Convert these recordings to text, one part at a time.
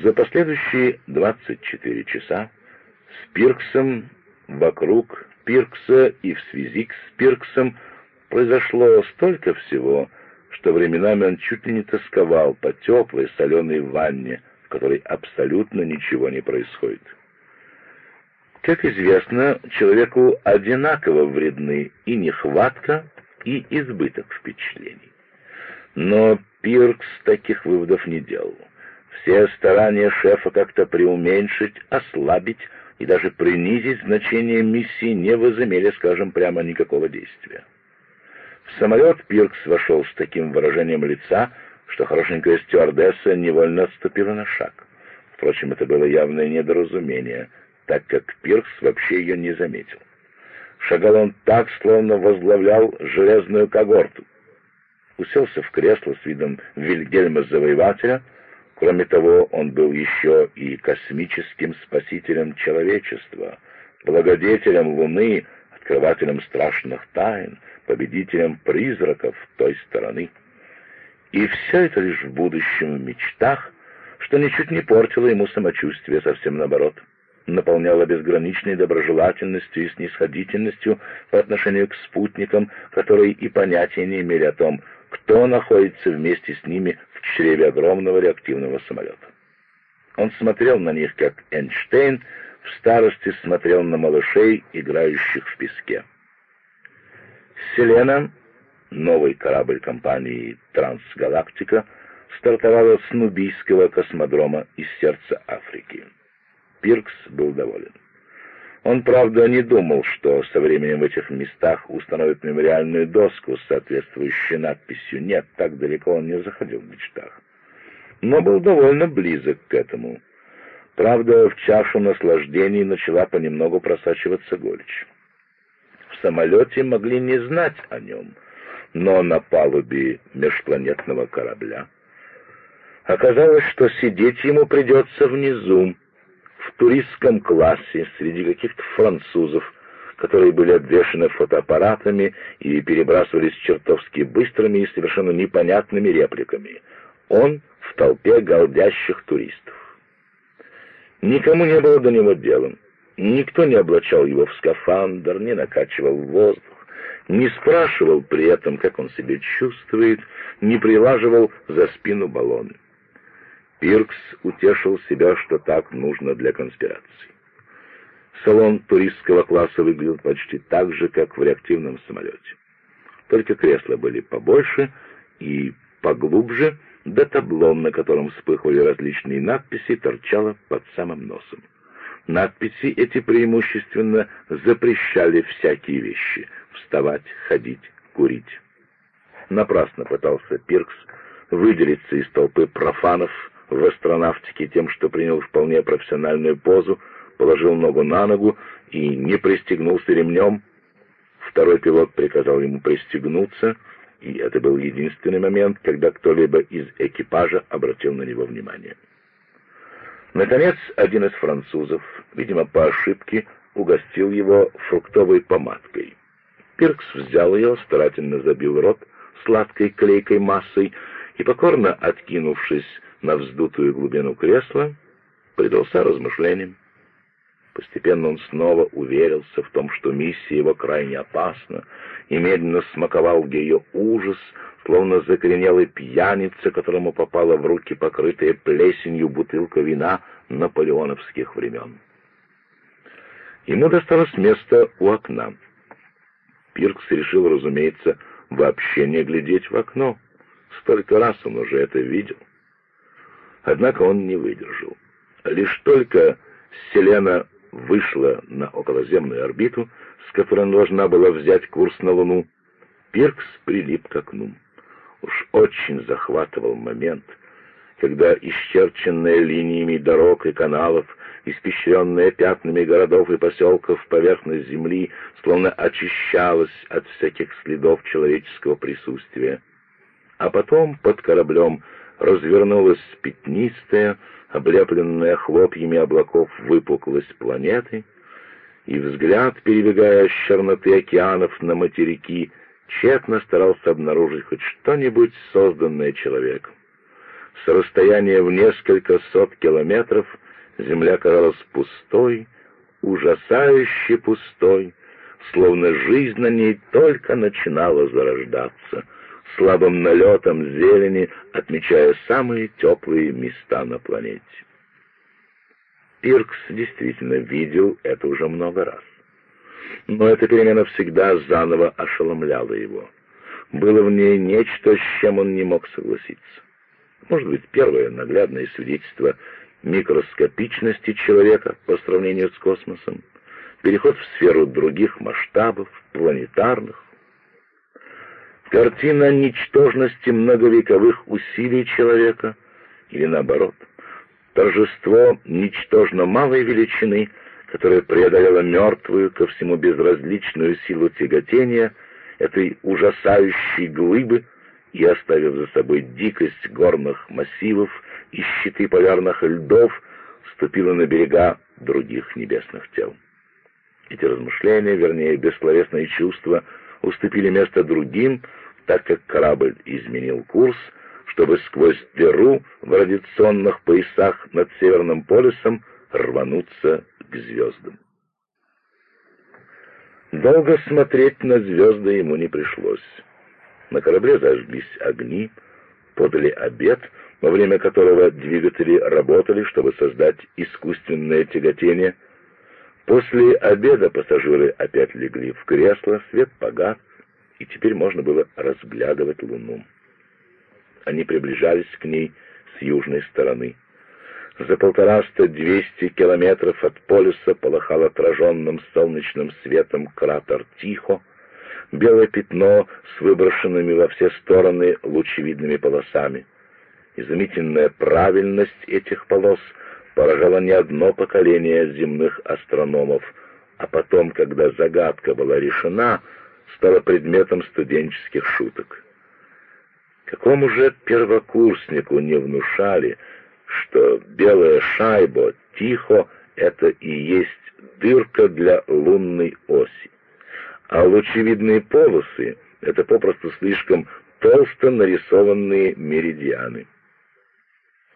За последующие 24 часа с Пирксом, вокруг Пиркса и в связи с Пирксом произошло столько всего, что временами он чуть ли не тосковал по теплой соленой ванне, в которой абсолютно ничего не происходит. Как известно, человеку одинаково вредны и нехватка, и избыток впечатлений. Но Пиркс таких выводов не делал. Все старания шефа как-то преуменьшить, ослабить и даже принизить значение миссии не возымели, скажем прямо, никакого действия. В самолет Пиркс вошел с таким выражением лица, что хорошенькая стюардесса невольно отступила на шаг. Впрочем, это было явное недоразумение, так как Пиркс вообще ее не заметил. Шагал он так, словно возглавлял железную когорту. Уселся в кресло с видом Вильгельма-завоевателя — Кроме того, он был еще и космическим спасителем человечества, благодетелем Луны, открывателем страшных тайн, победителем призраков той стороны. И все это лишь в будущем в мечтах, что ничуть не портило ему самочувствие, совсем наоборот, наполняло безграничной доброжелательностью и снисходительностью по отношению к спутникам, которые и понятия не имели о том, кто находится вместе с ними в чреве огромного реактивного самолета. Он смотрел на них, как Эйнштейн в старости смотрел на малышей, играющих в песке. «Селена», новый корабль компании «Трансгалактика», стартовала с Нубийского космодрома из сердца Африки. Пиркс был доволен. Он, правда, не думал, что со временем в этих местах установят мемориальную доску с соответствующей надписью. Нет, так далеко он не заходил в мечтах. Но был довольно близок к этому. Правда, в чашу наслаждений начала понемногу просачиваться горечь. В самолете могли не знать о нем, но на палубе межпланетного корабля оказалось, что сидеть ему придется внизу, в туристском классе среди каких-то французов, которые были обвешаны фотоаппаратами и перебрасывались чертовски быстрыми и совершенно непонятными репликами. Он в толпе голдящих туристов. Никому не было до него дела. Никто не облачал его в скафандр, не накачивал воздух, не спрашивал при этом, как он себя чувствует, не прилаживал за спину баллоны. Пиркс утешил себя, что так нужно для конспирации. Салон туристского класса выглядел почти так же, как в реактивном самолете. Только кресла были побольше и поглубже, да табло, на котором вспыхивали различные надписи, торчало под самым носом. Надписи эти преимущественно запрещали всякие вещи — вставать, ходить, курить. Напрасно пытался Пиркс выделиться из толпы профанов, в астронавтике тем, что принял вполне профессиональную позу, положил ногу на ногу и не пристегнулся ремнем. Второй пилот приказал ему пристегнуться, и это был единственный момент, когда кто-либо из экипажа обратил на него внимание. Наконец, один из французов, видимо, по ошибке, угостил его фруктовой помадкой. Пиркс взял ее, старательно забил рот сладкой клейкой массой и, покорно откинувшись на вздутую глубину кресла, предался размышлениям. Постепенно он снова уверился в том, что миссия его крайне опасна, и медленно смаковал ее ужас, словно закоренелый пьяница, которому попала в руки покрытая плесенью бутылка вина наполеоновских времен. Ему досталось место у окна. Пиркс решил, разумеется, вообще не глядеть в окно. Столько раз он уже это видел. Однако он не выдержал. Лишь только Селена вышла на околоземную орбиту, с которой должна была взять курс на Луну, Пиркс прилип к окну. Уж очень захватывал момент, когда исчерченная линиями дорог и каналов, испещренная пятнами городов и поселков поверхность земли, словно очищалась от всяких следов человеческого присутствия. А потом под кораблем развернулась пятнистая, облепленная хлопьями облаков выпуклость планеты, и взгляд, перебегая с черноты океанов на материки, тщетно старался обнаружить хоть что-нибудь, созданное человеком. с расстояния в несколько сот километров земля казалась пустой, ужасающе пустой, словно жизнь на ней только начинала зарождаться, слабым налетом зелени отмечая самые теплые места на планете. Пиркс действительно видел это уже много раз. Но эта перемена всегда заново ошеломляла его. Было в ней нечто, с чем он не мог согласиться. Может быть, первое наглядное свидетельство микроскопичности человека по сравнению с космосом, переход в сферу других масштабов, планетарных. Картина ничтожности многовековых усилий человека, или наоборот, торжество ничтожно малой величины, которая преодолела мертвую ко всему безразличную силу тяготения этой ужасающей глыбы и, оставив за собой дикость горных массивов и щиты полярных льдов, ступила на берега других небесных тел. Эти размышления, вернее, бессловесные чувства, уступили место другим, так как корабль изменил курс, чтобы сквозь дыру в радиационных поясах над Северным полюсом рвануться к звездам. Долго смотреть на звезды ему не пришлось. На корабле зажглись огни, подали обед, во время которого двигатели работали, чтобы создать искусственное тяготение. После обеда пассажиры опять легли в кресло, свет погас, и теперь можно было разглядывать луну. Они приближались к ней с южной стороны. За полтораста-двести километров от полюса полыхал отраженным солнечным светом кратер Тихо, белое пятно с выброшенными во все стороны лучевидными полосами. Изумительная правильность этих полос поражала не одно поколение земных астрономов, а потом, когда загадка была решена, стала предметом студенческих шуток. Какому же первокурснику не внушали, что белая шайба тихо — это и есть дырка для лунной оси, а лучевидные полосы — это попросту слишком толсто нарисованные меридианы.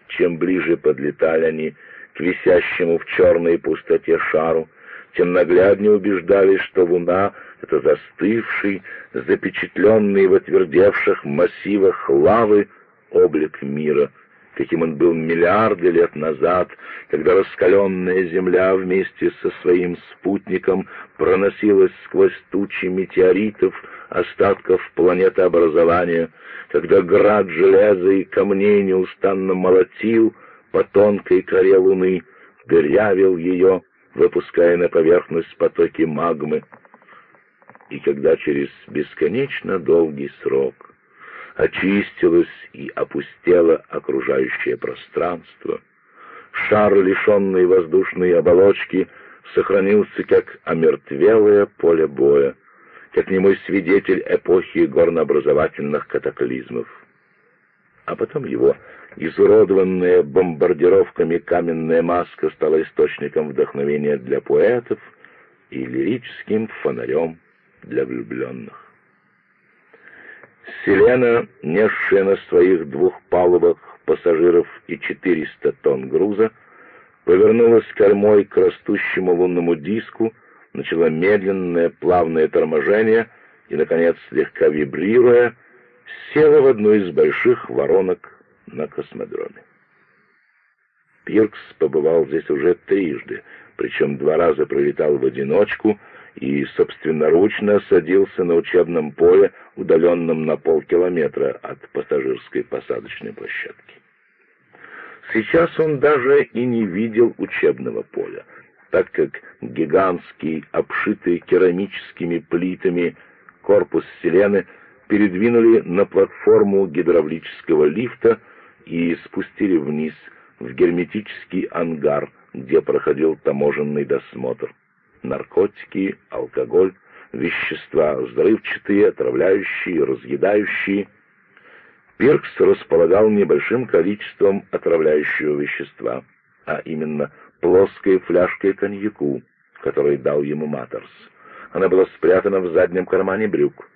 Чем ближе подлетали они к висящему в черной пустоте шару, тем нагляднее убеждались, что Луна — это застывший, запечатленный в отвердевших массивах лавы облик мира — каким он был миллиарды лет назад, когда раскаленная Земля вместе со своим спутником проносилась сквозь тучи метеоритов, остатков планетообразования, когда град железа и камней неустанно молотил по тонкой коре Луны, дырявил ее, выпуская на поверхность потоки магмы, и когда через бесконечно долгий срок очистилось и опустело окружающее пространство. Шар, лишенный воздушной оболочки, сохранился как омертвелое поле боя, как немой свидетель эпохи горнообразовательных катаклизмов. А потом его изуродованная бомбардировками каменная маска стала источником вдохновения для поэтов и лирическим фонарем для влюбленных. Селена, несшая на своих двух палубах пассажиров и 400 тонн груза, повернулась кормой к растущему лунному диску, начала медленное плавное торможение и, наконец, слегка вибрируя, села в одну из больших воронок на космодроме. Пиркс побывал здесь уже трижды, причем два раза пролетал в одиночку — и собственноручно садился на учебном поле, удаленном на полкилометра от пассажирской посадочной площадки. Сейчас он даже и не видел учебного поля, так как гигантский, обшитый керамическими плитами корпус Селены передвинули на платформу гидравлического лифта и спустили вниз в герметический ангар, где проходил таможенный досмотр наркотики, алкоголь, вещества взрывчатые, отравляющие, разъедающие. Пиркс располагал небольшим количеством отравляющего вещества, а именно плоской фляжкой коньяку, который дал ему Матерс. Она была спрятана в заднем кармане брюк.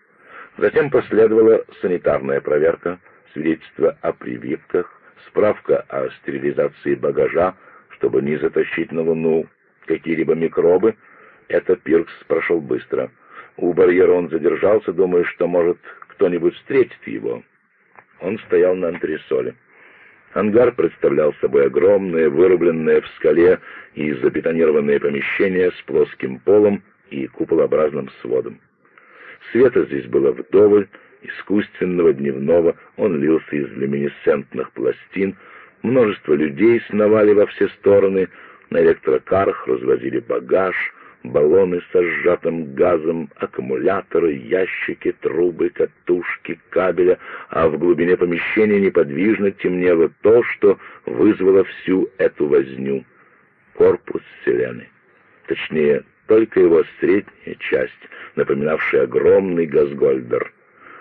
Затем последовала санитарная проверка, свидетельство о прививках, справка о стерилизации багажа, чтобы не затащить на Луну какие-либо микробы, это Пиркс прошел быстро. У барьера он задержался, думая, что, может, кто-нибудь встретит его. Он стоял на антресоле. Ангар представлял собой огромное, вырубленное в скале и забетонированное помещение с плоским полом и куполообразным сводом. Света здесь было вдоволь, искусственного дневного, он лился из люминесцентных пластин, множество людей сновали во все стороны, на электрокарах развозили багаж, баллоны со сжатым газом, аккумуляторы, ящики, трубы, катушки, кабеля, а в глубине помещения неподвижно темнело то, что вызвало всю эту возню — корпус Вселенной. Точнее, только его средняя часть, напоминавшая огромный газгольдер.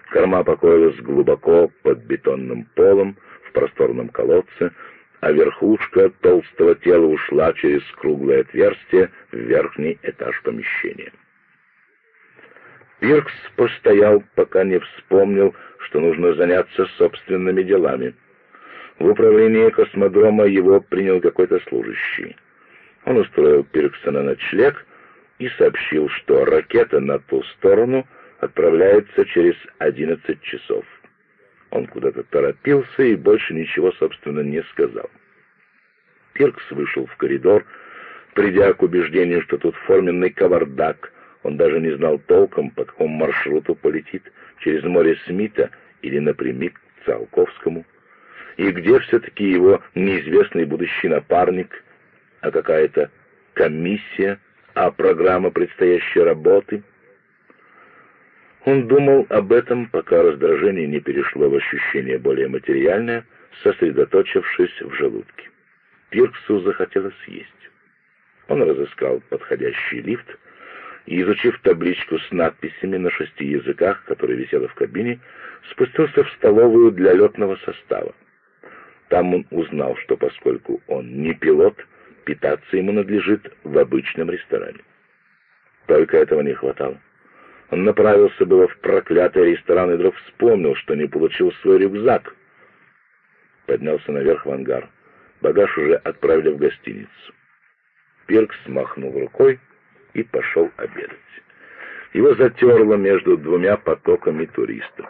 Корма покоилась глубоко под бетонным полом в просторном колодце, а верхушка толстого тела ушла через круглое отверстие в верхний этаж помещения. Пиркс постоял, пока не вспомнил, что нужно заняться собственными делами. В управлении космодрома его принял какой-то служащий. Он устроил Пиркса на ночлег и сообщил, что ракета на ту сторону отправляется через 11 часов. Он куда-то торопился и больше ничего, собственно, не сказал. Пиркс вышел в коридор, придя к убеждению, что тут форменный кавардак. Он даже не знал толком, по какому маршруту полетит, через море Смита или напрямик к Циолковскому. И где все-таки его неизвестный будущий напарник, а какая-то комиссия, а программа предстоящей работы — он думал об этом, пока раздражение не перешло в ощущение более материальное, сосредоточившись в желудке. Пирксу захотелось съесть. Он разыскал подходящий лифт и, изучив табличку с надписями на шести языках, которая висела в кабине, спустился в столовую для летного состава. Там он узнал, что поскольку он не пилот, питаться ему надлежит в обычном ресторане. Только этого не хватало. Он направился было в проклятый ресторан и вдруг вспомнил, что не получил свой рюкзак. Поднялся наверх в ангар. Багаж уже отправили в гостиницу. Пиркс махнул рукой и пошел обедать. Его затерло между двумя потоками туристов.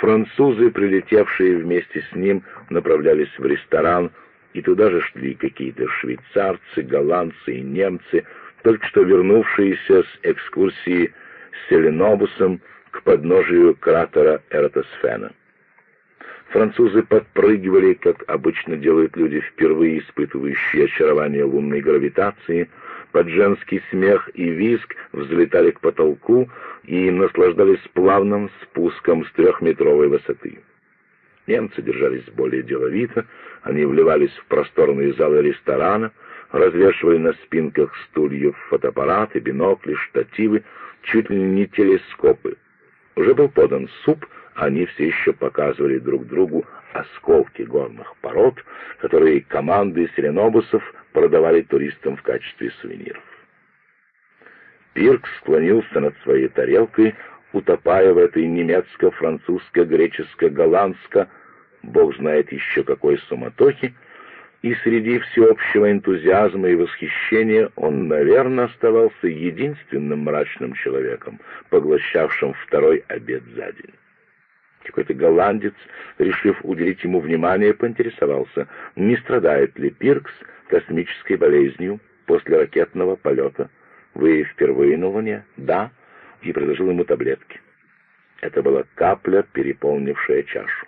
Французы, прилетевшие вместе с ним, направлялись в ресторан, и туда же шли какие-то швейцарцы, голландцы и немцы, только что вернувшиеся с экскурсии Селенобусом к подножию кратера Эратосфена. Французы подпрыгивали, как обычно делают люди, впервые испытывающие очарование лунной гравитации, под женский смех и визг взлетали к потолку и наслаждались плавным спуском с трехметровой высоты. Немцы держались более деловито, они вливались в просторные залы ресторана, развешивали на спинках стульев фотоаппараты, бинокли, штативы, чуть ли не телескопы. Уже был подан суп, они все еще показывали друг другу осколки горных пород, которые команды селенобусов продавали туристам в качестве сувениров. Пирк склонился над своей тарелкой, утопая в этой немецко-французско-греческо-голландско, бог знает еще какой суматохе, и среди всеобщего энтузиазма и восхищения он, наверное, оставался единственным мрачным человеком, поглощавшим второй обед за день. Какой-то голландец, решив уделить ему внимание, поинтересовался, не страдает ли Пиркс космической болезнью после ракетного полета. «Вы впервые на Луне?» «Да», и предложил ему таблетки. Это была капля, переполнившая чашу.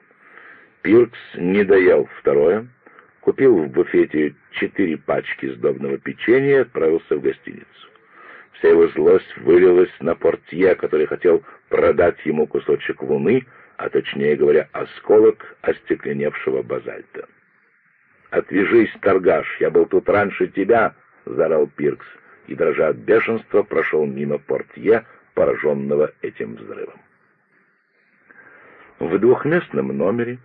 Пиркс не доел второе, купил в буфете четыре пачки сдобного печенья и отправился в гостиницу. Вся его злость вылилась на портье, который хотел продать ему кусочек луны, а точнее говоря, осколок остекленевшего базальта. «Отвяжись, торгаш, я был тут раньше тебя!» — заорал Пиркс, и, дрожа от бешенства, прошел мимо портье, пораженного этим взрывом. В двухместном номере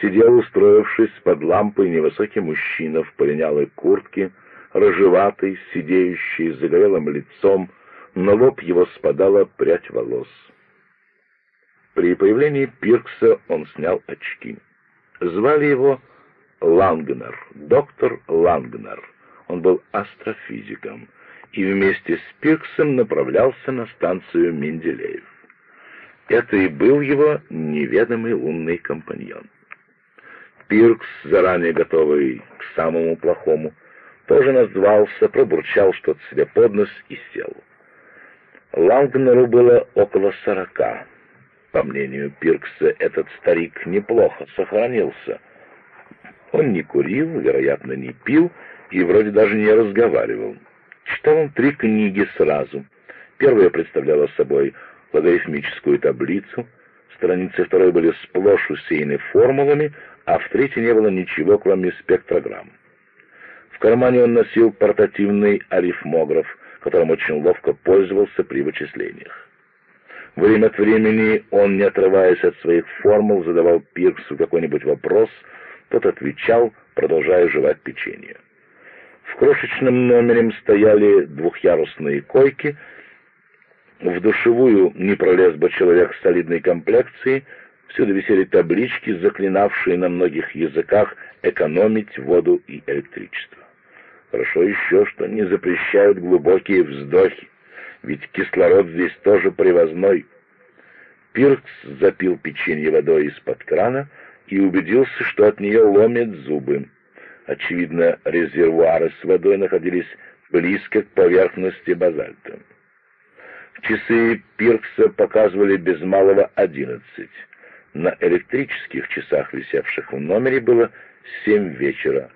сидел, устроившись под лампой, невысокий мужчина в полинялой куртке, рыжеватый, сидеющий, с загорелым лицом, на лоб его спадала прядь волос. При появлении Пиркса он снял очки. Звали его Лангнер, доктор Лангнер. Он был астрофизиком и вместе с Пирксом направлялся на станцию Менделеев. Это и был его неведомый лунный компаньон. Пиркс, заранее готовый к самому плохому, тоже назвался, пробурчал что-то себе под нос и сел. Лангнеру было около сорока. По мнению Пиркса, этот старик неплохо сохранился. Он не курил, вероятно, не пил и вроде даже не разговаривал. Читал он три книги сразу. Первая представляла собой логарифмическую таблицу, страницы второй были сплошь усеяны формулами, а в третьей не было ничего, кроме спектрограмм. В кармане он носил портативный арифмограф, которым очень ловко пользовался при вычислениях. Время от времени он, не отрываясь от своих формул, задавал Пирксу какой-нибудь вопрос, тот отвечал, продолжая жевать печенье. В крошечном номере стояли двухъярусные койки. В душевую не пролез бы человек с солидной комплекцией. Всюду висели таблички, заклинавшие на многих языках экономить воду и электричество. Хорошо еще, что не запрещают глубокие вздохи, ведь кислород здесь тоже привозной. Пиркс запил печенье водой из-под крана и убедился, что от нее ломит зубы. Очевидно, резервуары с водой находились близко к поверхности базальта. Часы Пиркса показывали без малого одиннадцать. На электрических часах, висевших в номере, было семь вечера,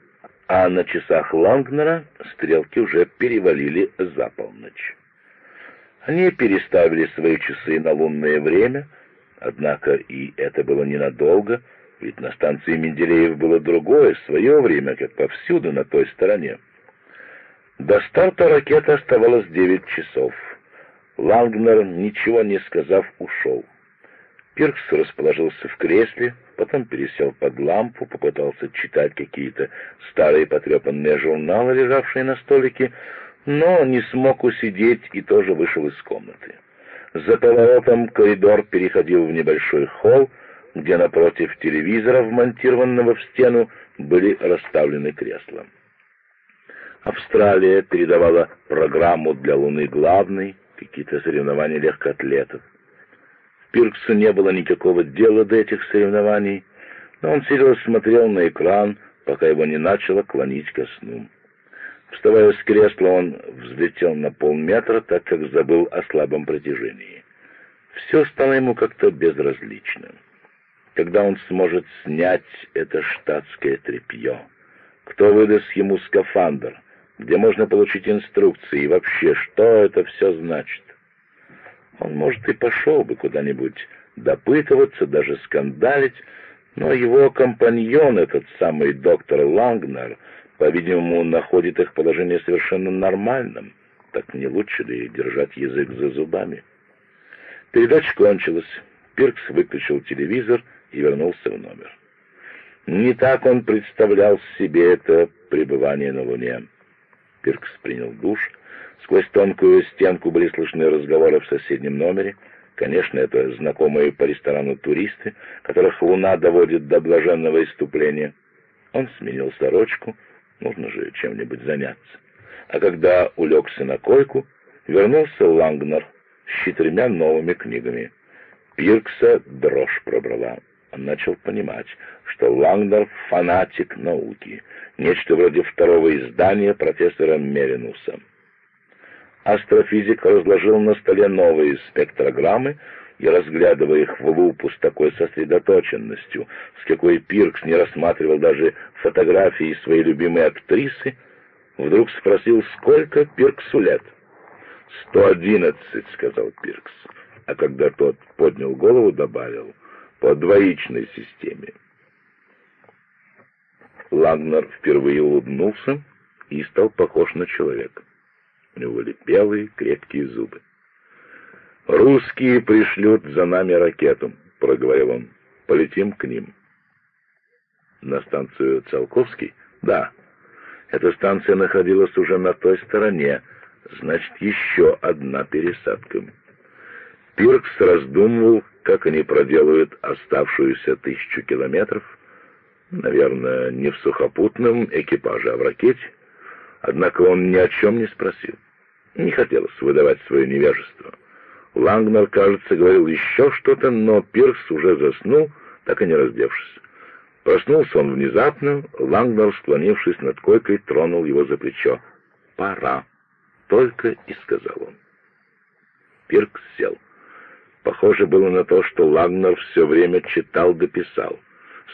а на часах Лангнера стрелки уже перевалили за полночь. Они переставили свои часы на лунное время, однако и это было ненадолго — ведь на станции Менделеев было другое, свое время, как повсюду на той стороне. До старта ракеты оставалось девять часов. Лангнер, ничего не сказав, ушел. Пиркс расположился в кресле, потом пересел под лампу, попытался читать какие-то старые потрепанные журналы, лежавшие на столике, но не смог усидеть и тоже вышел из комнаты. За поворотом коридор переходил в небольшой холл, где напротив телевизора, вмонтированного в стену, были расставлены кресла. Австралия передавала программу для Луны главной, какие-то соревнования легкоатлетов. Пирксу не было никакого дела до этих соревнований, но он и смотрел на экран, пока его не начало клонить ко сну. Вставая с кресла, он взлетел на полметра, так как забыл о слабом притяжении. Все стало ему как-то безразличным когда он сможет снять это штатское тряпье? Кто выдаст ему скафандр? Где можно получить инструкции? И вообще, что это все значит? Он, может, и пошел бы куда-нибудь допытываться, даже скандалить, но его компаньон, этот самый доктор Лангнер, по-видимому, находит их положение совершенно нормальным. Так не лучше ли держать язык за зубами? Передача кончилась. Пиркс выключил телевизор и вернулся в номер. Не так он представлял себе это пребывание на Луне. Пиркс принял душ. Сквозь тонкую стенку были слышны разговоры в соседнем номере. Конечно, это знакомые по ресторану туристы, которых Луна доводит до блаженного иступления. Он сменил сорочку, нужно же чем-нибудь заняться. А когда улегся на койку, вернулся Лангнер с четырьмя новыми книгами. Пиркса дрожь пробрала. Он начал понимать, что Лангдорф — фанатик науки, нечто вроде второго издания профессора Меринуса. Астрофизик разложил на столе новые спектрограммы и, разглядывая их в лупу с такой сосредоточенностью, с какой Пиркс не рассматривал даже фотографии своей любимой актрисы, вдруг спросил, сколько Пирксу лет. «Сто одиннадцать», — сказал Пиркс, а когда тот поднял голову, добавил — по двоичной системе. Лагнер впервые улыбнулся и стал похож на человека. Были белые крепкие зубы. «Русские пришлют за нами ракету», — проговорил он. «Полетим к ним». «На станцию Циолковский?» «Да. Эта станция находилась уже на той стороне, значит, еще одна пересадка». Пиркс раздумывал, как они проделают оставшуюся тысячу километров. Наверное, не в сухопутном экипаже, а в ракете. Однако он ни о чем не спросил. Не хотелось выдавать свое невежество. Лангнер, кажется, говорил еще что-то, но Пирс уже заснул, так и не раздевшись. Проснулся он внезапно, Лангнер, склонившись над койкой, тронул его за плечо. «Пора», — только и сказал он. Пиркс сел. Похоже было на то, что Лагнер все время читал да писал.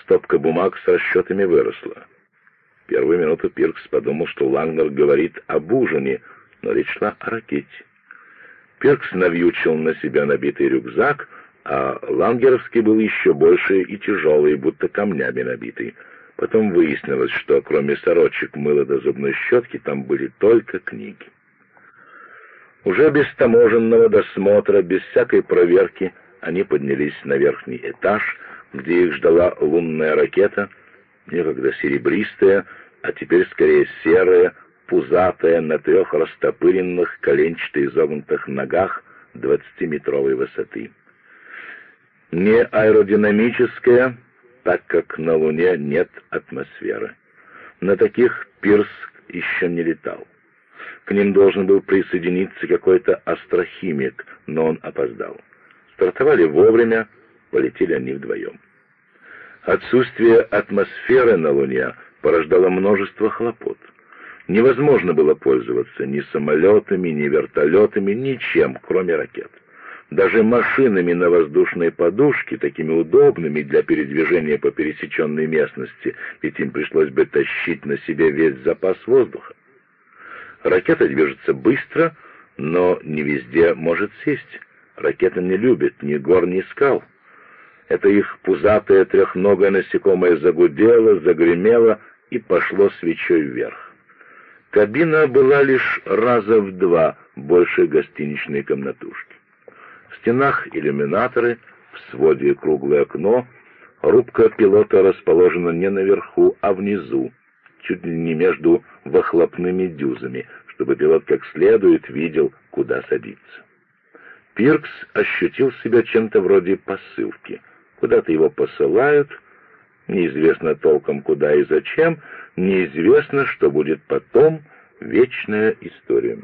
Стопка бумаг с расчетами выросла. Первую минуту Пиркс подумал, что Лагнер говорит об ужине, но речь шла о ракете. Пиркс навьючил на себя набитый рюкзак, а лангеровский был еще больше и тяжелый, будто камнями набитый. Потом выяснилось, что кроме сорочек, мыла до зубной щетки там были только книги. Уже без таможенного досмотра, без всякой проверки, они поднялись на верхний этаж, где их ждала лунная ракета, некогда серебристая, а теперь скорее серая, пузатая, на трех растопыренных, коленчато изогнутых ногах двадцатиметровой высоты. Не аэродинамическая, так как на Луне нет атмосферы. На таких Пирс еще не летал. К ним должен был присоединиться какой-то астрохимик, но он опоздал. Стартовали вовремя, полетели они вдвоем. Отсутствие атмосферы на Луне порождало множество хлопот. Невозможно было пользоваться ни самолетами, ни вертолетами, ничем, кроме ракет. Даже машинами на воздушной подушке, такими удобными для передвижения по пересеченной местности, ведь им пришлось бы тащить на себе весь запас воздуха. Ракета движется быстро, но не везде может сесть. Ракета не любит ни гор, ни скал. Это их пузатое трехногое насекомое загудело, загремело и пошло свечой вверх. Кабина была лишь раза в два больше гостиничной комнатушки. В стенах иллюминаторы, в своде круглое окно, рубка пилота расположена не наверху, а внизу, чуть ли не между выхлопными дюзами, чтобы пилот как следует видел, куда садиться. Пиркс ощутил себя чем-то вроде посылки. Куда-то его посылают, неизвестно толком куда и зачем, неизвестно, что будет потом, вечная история.